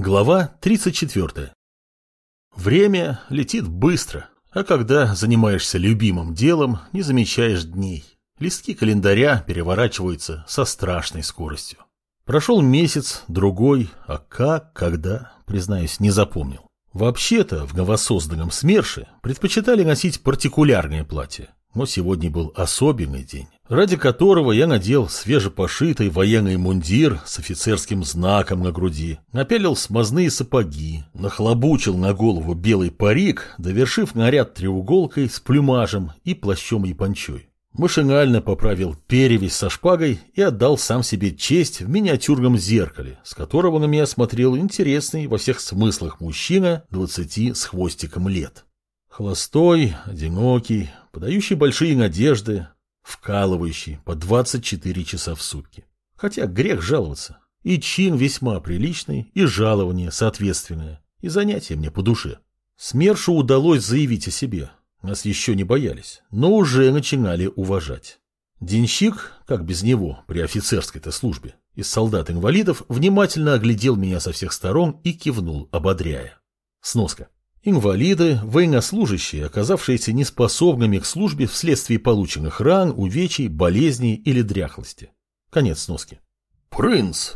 Глава 34. Время летит быстро, а когда занимаешься любимым делом, не замечаешь дней. Листки календаря переворачиваются со страшной скоростью. Прошел месяц, другой, а как, когда, признаюсь, не запомнил. Вообще-то в новосозданном СМЕРШе предпочитали носить партикулярные платья, но сегодня был особенный день ради которого я надел свежепошитый военный мундир с офицерским знаком на груди, напялил смазные сапоги, нахлобучил на голову белый парик, довершив наряд треуголкой с плюмажем и плащом и панчой. Машинально поправил перевязь со шпагой и отдал сам себе честь в миниатюрном зеркале, с которого на меня смотрел интересный во всех смыслах мужчина двадцати с хвостиком лет. Холостой, одинокий, подающий большие надежды, вкалывающий по 24 часа в сутки. Хотя грех жаловаться. И чин весьма приличный, и жалование соответственное, и занятие мне по душе. СМЕРШу удалось заявить о себе. Нас еще не боялись, но уже начинали уважать. Денщик, как без него, при офицерской-то службе, из солдат-инвалидов, внимательно оглядел меня со всех сторон и кивнул, ободряя. Сноска. Инвалиды, военнослужащие, оказавшиеся неспособными к службе вследствие полученных ран, увечий, болезней или дряхлости. Конец сноски. «Принц!»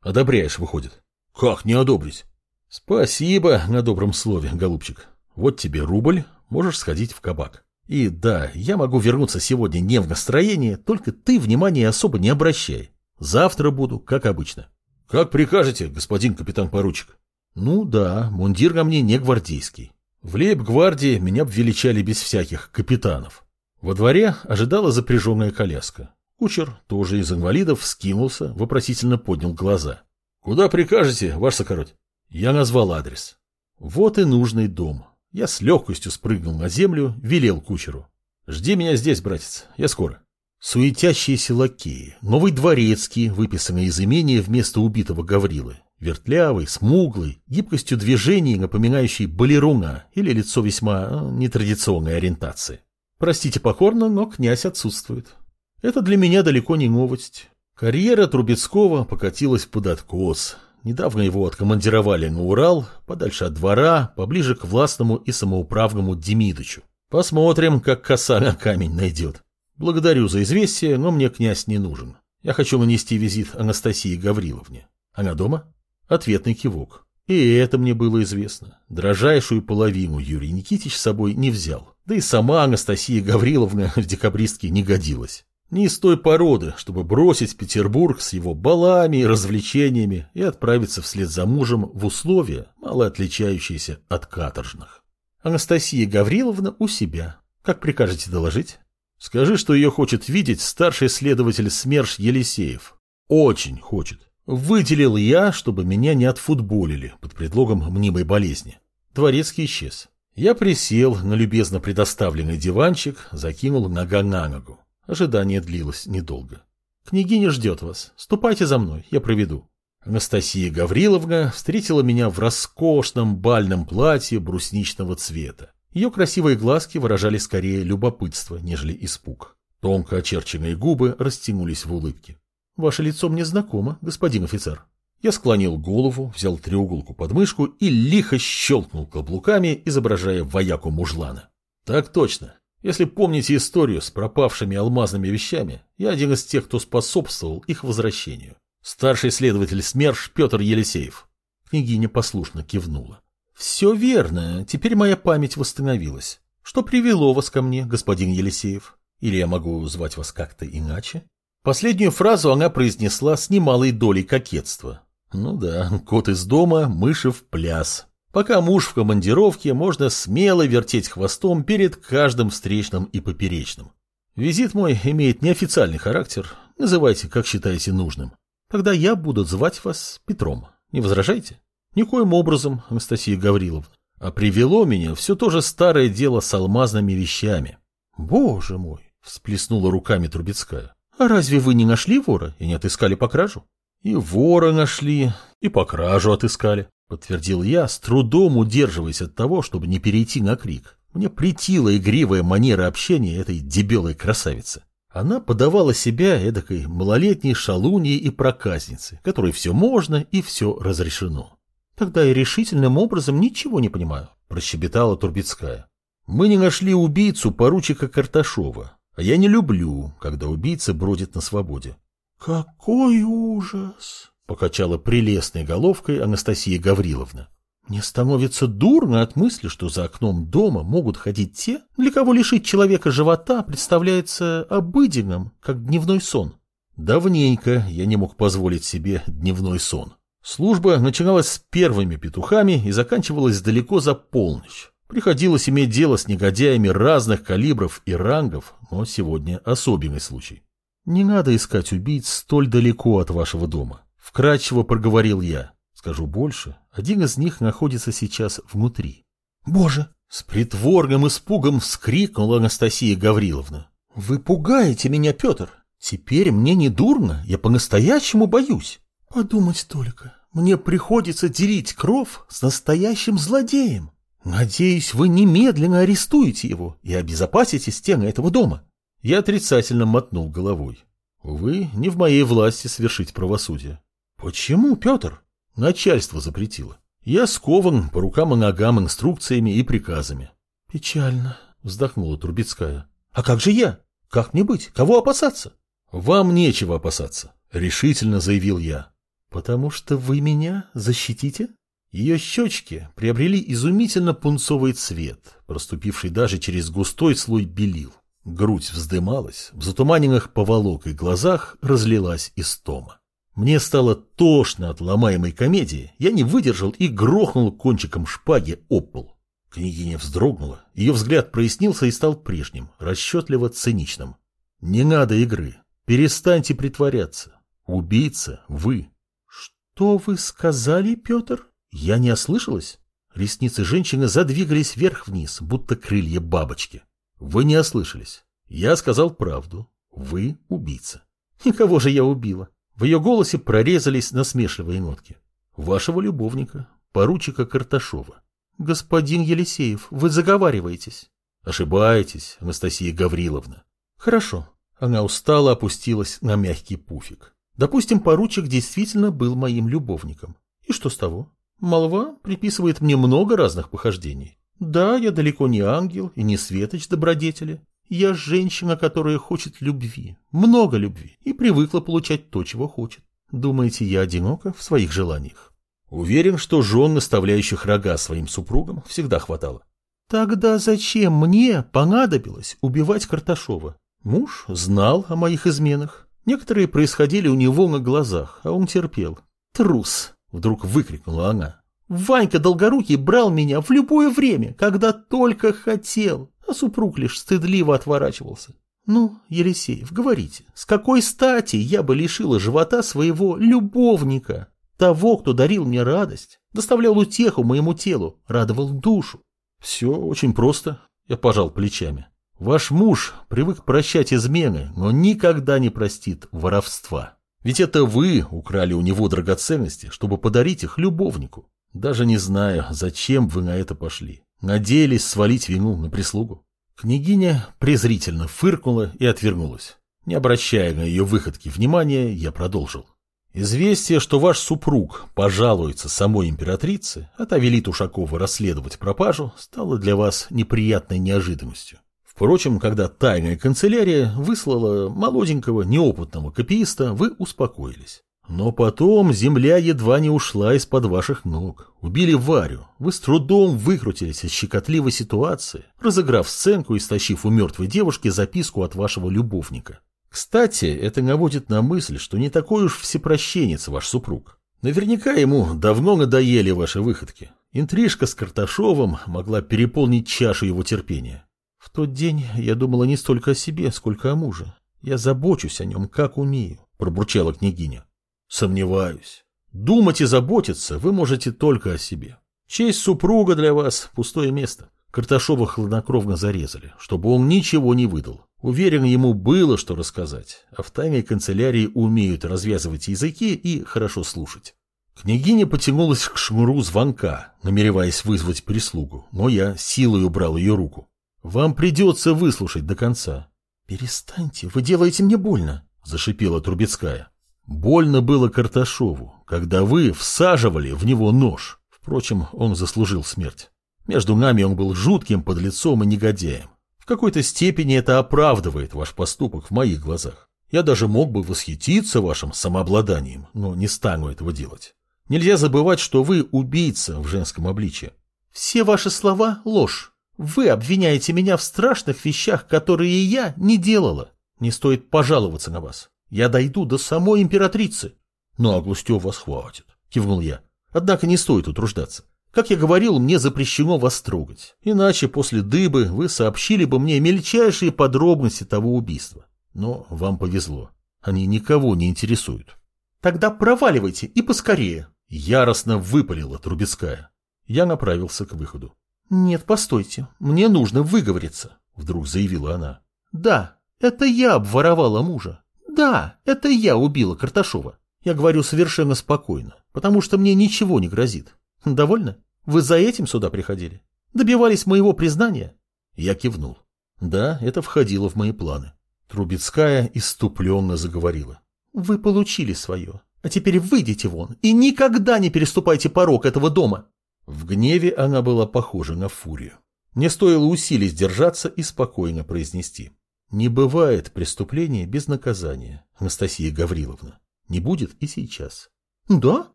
«Одобряешь, выходит». «Как не одобрить?» «Спасибо на добром слове, голубчик. Вот тебе рубль, можешь сходить в кабак. И да, я могу вернуться сегодня не в настроении, только ты внимания особо не обращай. Завтра буду, как обычно». «Как прикажете, господин капитан-поручик?» Ну да, мундир на мне не гвардейский. В лейб-гвардии меня величали без всяких капитанов. Во дворе ожидала запряженная коляска. Кучер, тоже из инвалидов, скинулся, вопросительно поднял глаза. «Куда прикажете, ваш сокороть?» Я назвал адрес. Вот и нужный дом. Я с легкостью спрыгнул на землю, велел кучеру. «Жди меня здесь, братец, я скоро». Суетящиеся лакеи, новый дворецкий, выписанный из имения вместо убитого Гаврилы, Вертлявый, смуглый, гибкостью движений, напоминающий балеруна или лицо весьма э, нетрадиционной ориентации. Простите покорно, но князь отсутствует. Это для меня далеко не новость. Карьера Трубецкого покатилась под откос. Недавно его откомандировали на Урал, подальше от двора, поближе к властному и самоуправному Демидычу. Посмотрим, как коса на камень найдет. Благодарю за известие, но мне князь не нужен. Я хочу нанести визит Анастасии Гавриловне. Она дома? Ответный кивок. И это мне было известно. Дрожайшую половину Юрий Никитич с собой не взял. Да и сама Анастасия Гавриловна в декабристке не годилась. Не из той породы, чтобы бросить Петербург с его балами и развлечениями и отправиться вслед за мужем в условия, мало отличающиеся от каторжных. Анастасия Гавриловна у себя. Как прикажете доложить? Скажи, что ее хочет видеть старший следователь СМЕРШ Елисеев. Очень хочет. Выделил я, чтобы меня не отфутболили под предлогом мнимой болезни. Дворецкий исчез. Я присел на любезно предоставленный диванчик, закинул нога на ногу. Ожидание длилось недолго. «Княгиня ждет вас. Ступайте за мной, я проведу». Анастасия Гавриловна встретила меня в роскошном бальном платье брусничного цвета. Ее красивые глазки выражали скорее любопытство, нежели испуг. Тонко очерченные губы растянулись в улыбке. Ваше лицо мне знакомо, господин офицер. Я склонил голову, взял треуголку под мышку и лихо щелкнул каблуками, изображая вояку мужлана. Так точно. Если помните историю с пропавшими алмазными вещами, я один из тех, кто способствовал их возвращению. Старший следователь СМЕРШ Петр Елисеев. Княгиня послушно кивнула. Все верно, теперь моя память восстановилась. Что привело вас ко мне, господин Елисеев? Или я могу звать вас как-то иначе? Последнюю фразу она произнесла с немалой долей кокетства. Ну да, кот из дома, мыши в пляс. Пока муж в командировке, можно смело вертеть хвостом перед каждым встречным и поперечным. Визит мой имеет неофициальный характер, называйте, как считаете нужным. Тогда я буду звать вас Петром. Не возражаете? Никоим образом, Анастасия Гавриловна. А привело меня все то же старое дело с алмазными вещами. Боже мой, всплеснула руками Трубецкая. А разве вы не нашли вора и не отыскали по кражу? И вора нашли, и по кражу отыскали, подтвердил я, с трудом удерживаясь от того, чтобы не перейти на крик. Мне претила игривая манера общения этой дебелой красавицы. Она подавала себя эдакой малолетней шалуньей и проказнице, которой все можно и все разрешено. Тогда я решительным образом ничего не понимаю, прощебетала Турбецкая. Мы не нашли убийцу поручика Карташова, а я не люблю, когда убийца бродит на свободе. Какой ужас! Покачала прелестной головкой Анастасия Гавриловна. Мне становится дурно от мысли, что за окном дома могут ходить те, для кого лишить человека живота представляется обыденным, как дневной сон. Давненько я не мог позволить себе дневной сон. Служба начиналась с первыми петухами и заканчивалась далеко за полночь. Приходилось иметь дело с негодяями разных калибров и рангов, но сегодня особенный случай. Не надо искать убийц столь далеко от вашего дома. Вкратчиво проговорил я. Скажу больше, один из них находится сейчас внутри. Боже! С притворным испугом вскрикнула Анастасия Гавриловна. Вы пугаете меня, Петр. Теперь мне не дурно, я по-настоящему боюсь. Подумать только, мне приходится делить кров с настоящим злодеем. Надеюсь, вы немедленно арестуете его и обезопасите стены этого дома. Я отрицательно мотнул головой. Увы, не в моей власти свершить правосудие. Почему, Петр? Начальство запретило. Я скован по рукам и ногам инструкциями и приказами. Печально, вздохнула Трубецкая. А как же я? Как мне быть? Кого опасаться? Вам нечего опасаться, решительно заявил я. Потому что вы меня защитите? Ее щечки приобрели изумительно пунцовый цвет, проступивший даже через густой слой белил. Грудь вздымалась, в затуманенных поволокой глазах разлилась истома. Мне стало тошно от ломаемой комедии, я не выдержал и грохнул кончиком шпаги об пол. Княгиня вздрогнула, ее взгляд прояснился и стал прежним, расчетливо циничным. «Не надо игры, перестаньте притворяться. Убийца вы». «Что вы сказали, Петр?» Я не ослышалась? Ресницы женщины задвигались вверх-вниз, будто крылья бабочки. Вы не ослышались. Я сказал правду. Вы убийца. Никого же я убила. В ее голосе прорезались насмешливые нотки. Вашего любовника, поручика Карташова. Господин Елисеев, вы заговариваетесь. Ошибаетесь, Анастасия Гавриловна. Хорошо. Она устало опустилась на мягкий пуфик. Допустим, поручик действительно был моим любовником. И что с того? Молва приписывает мне много разных похождений. Да, я далеко не ангел и не светоч добродетели. Я женщина, которая хочет любви, много любви, и привыкла получать то, чего хочет. Думаете, я одинока в своих желаниях? Уверен, что жен, наставляющих рога своим супругам, всегда хватало. Тогда зачем мне понадобилось убивать Карташова? Муж знал о моих изменах. Некоторые происходили у него на глазах, а он терпел. Трус! Вдруг выкрикнула она. Ванька Долгорукий брал меня в любое время, когда только хотел, а супруг лишь стыдливо отворачивался. Ну, Елисеев, говорите, с какой стати я бы лишила живота своего любовника, того, кто дарил мне радость, доставлял утеху моему телу, радовал душу? Все очень просто, я пожал плечами. Ваш муж привык прощать измены, но никогда не простит воровства. Ведь это вы украли у него драгоценности, чтобы подарить их любовнику. Даже не знаю, зачем вы на это пошли. Надеялись свалить вину на прислугу. Княгиня презрительно фыркнула и отвернулась. Не обращая на ее выходки внимания, я продолжил. Известие, что ваш супруг пожалуется самой императрице, а та велит Ушакова расследовать пропажу, стало для вас неприятной неожиданностью. Впрочем, когда тайная канцелярия выслала молоденького, неопытного копииста, вы успокоились. Но потом земля едва не ушла из-под ваших ног. Убили Варю. Вы с трудом выкрутились из щекотливой ситуации, разыграв сценку и стащив у мертвой девушки записку от вашего любовника. Кстати, это наводит на мысль, что не такой уж всепрощенец ваш супруг. Наверняка ему давно надоели ваши выходки. Интрижка с Карташовым могла переполнить чашу его терпения. В тот день я думала не столько о себе, сколько о муже. Я забочусь о нем, как умею, пробурчала княгиня. Сомневаюсь. Думать и заботиться вы можете только о себе. Честь супруга для вас – пустое место. Карташова хладнокровно зарезали, чтобы он ничего не выдал. Уверен, ему было что рассказать, а в тайной канцелярии умеют развязывать языки и хорошо слушать. Княгиня потянулась к шнуру звонка, намереваясь вызвать прислугу, но я силой убрал ее руку. Вам придется выслушать до конца. Перестаньте, вы делаете мне больно, зашипела Трубецкая. Больно было Карташову, когда вы всаживали в него нож. Впрочем, он заслужил смерть. Между нами он был жутким подлецом и негодяем. В какой-то степени это оправдывает ваш поступок в моих глазах. Я даже мог бы восхититься вашим самообладанием, но не стану этого делать. Нельзя забывать, что вы убийца в женском обличье. Все ваши слова – ложь. Вы обвиняете меня в страшных вещах, которые я не делала. Не стоит пожаловаться на вас. Я дойду до самой императрицы. Наглостью вас хватит, кивнул я. Однако не стоит утруждаться. Как я говорил, мне запрещено вас трогать. Иначе после дыбы вы сообщили бы мне мельчайшие подробности того убийства. Но вам повезло. Они никого не интересуют. Тогда проваливайте и поскорее. Яростно выпалила Трубецкая. Я направился к выходу. «Нет, постойте, мне нужно выговориться», — вдруг заявила она. «Да, это я обворовала мужа. Да, это я убила Карташова. Я говорю совершенно спокойно, потому что мне ничего не грозит. Довольно? Вы за этим сюда приходили? Добивались моего признания?» Я кивнул. Да, это входило в мои планы. Трубецкая иступленно заговорила. «Вы получили свое. А теперь выйдите вон и никогда не переступайте порог этого дома. В гневе она была похожа на фурию. Мне стоило усилий сдержаться и спокойно произнести. Не бывает преступления без наказания, Анастасия Гавриловна. Не будет и сейчас. Да?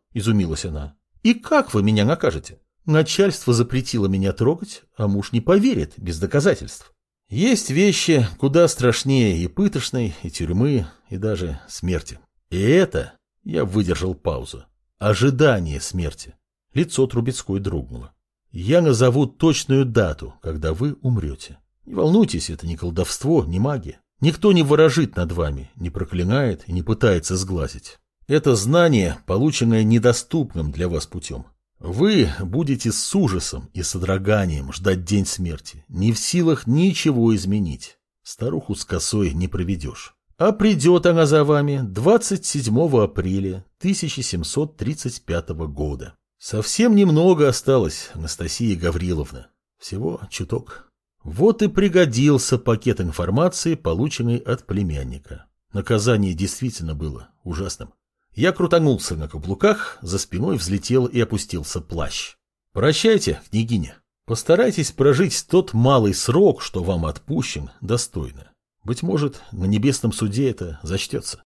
Изумилась она. И как вы меня накажете? Начальство запретило меня трогать, а муж не поверит без доказательств. Есть вещи куда страшнее и пытошной, и тюрьмы, и даже смерти. И это я выдержал паузу. Ожидание смерти. Лицо Трубецкой дрогнуло. Я назову точную дату, когда вы умрете. Не волнуйтесь, это не колдовство, не магия. Никто не ворожит над вами, не проклинает и не пытается сглазить. Это знание, полученное недоступным для вас путем. Вы будете с ужасом и содроганием ждать день смерти, не в силах ничего изменить. Старуху с косой не проведешь. А придет она за вами 27 апреля 1735 года. Совсем немного осталось, Анастасия Гавриловна. Всего чуток. Вот и пригодился пакет информации, полученный от племянника. Наказание действительно было ужасным. Я крутанулся на каблуках, за спиной взлетел и опустился плащ. Прощайте, княгиня. Постарайтесь прожить тот малый срок, что вам отпущен, достойно. Быть может, на небесном суде это зачтется.